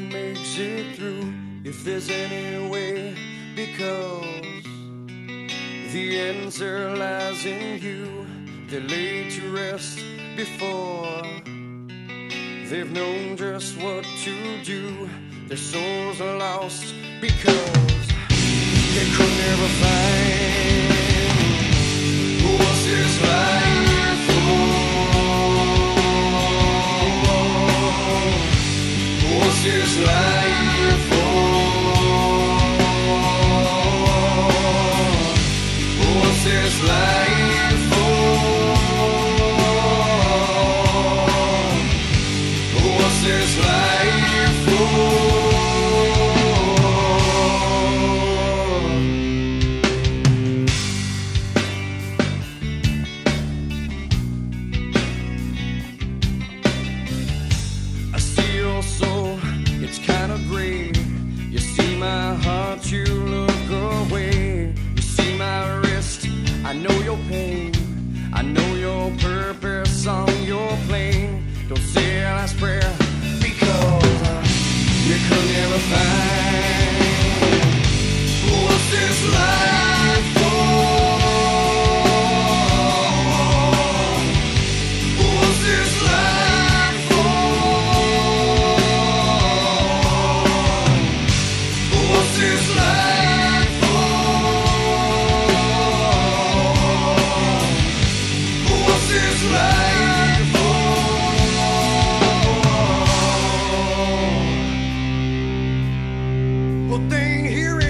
it through if there's any way, because the answer lies in you. They laid to rest before they've known just what to do. Their souls are lost because they could never find Well, thing here.